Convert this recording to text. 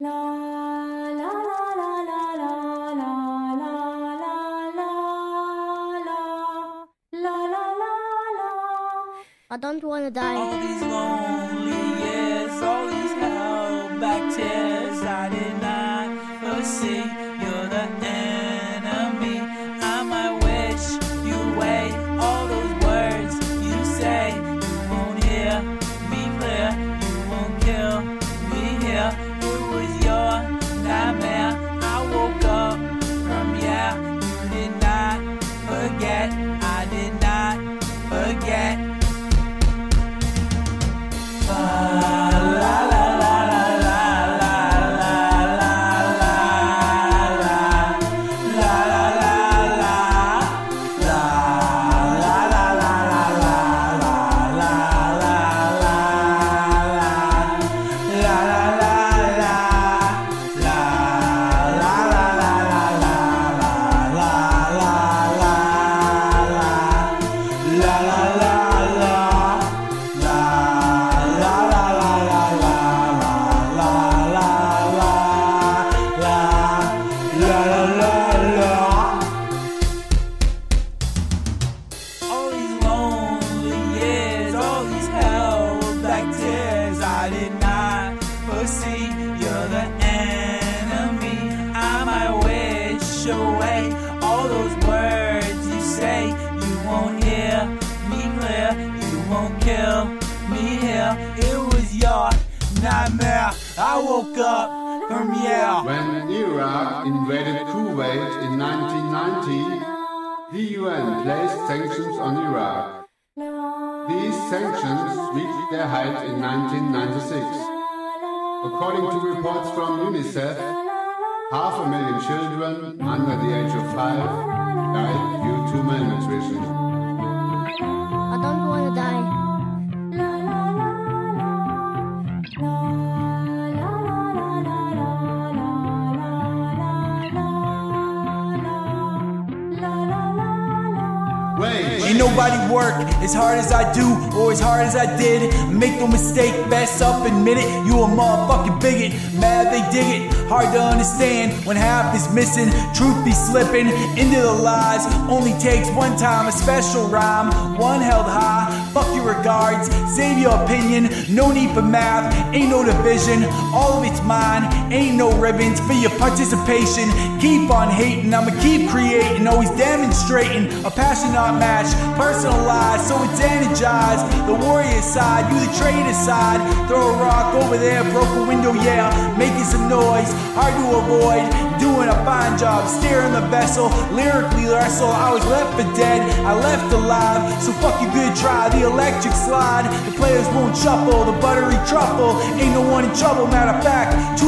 I don't wanna die. All these lonely years, all these held back tears, I did not foresee I woke up from yeah. When Iraq invaded Kuwait in 1990, the UN placed sanctions on Iraq. These sanctions reached their height in 1996. According to reports from UNICEF, half a million children under the age of five died due to malnutrition. Ain't nobody work as hard as I do or as hard as I did. Make no mistake, best up, admit it. You a motherfucking bigot. Mad they dig it. Hard to understand when half is missing. Truth be slipping into the lies. Only takes one time, a special rhyme. One held high. Fuck your regards. Save your opinion. No need for math. Ain't no division. All of it's mine. Ain't no ribbons for your participation. Keep on hating. I'ma keep creating. Always demonstrating a passion not matched. Personalized, so it's energized. The warrior side, you the traitor side. Throw a rock over there, broke a window, yeah. Making some noise, hard to avoid. Doing a fine job, steering the vessel. Lyrically wrestle, I was left for dead. I left alive, so fuck you, good try. The electric slide, the players won't shuffle. The buttery truffle, ain't no one in trouble. Matter of fact, too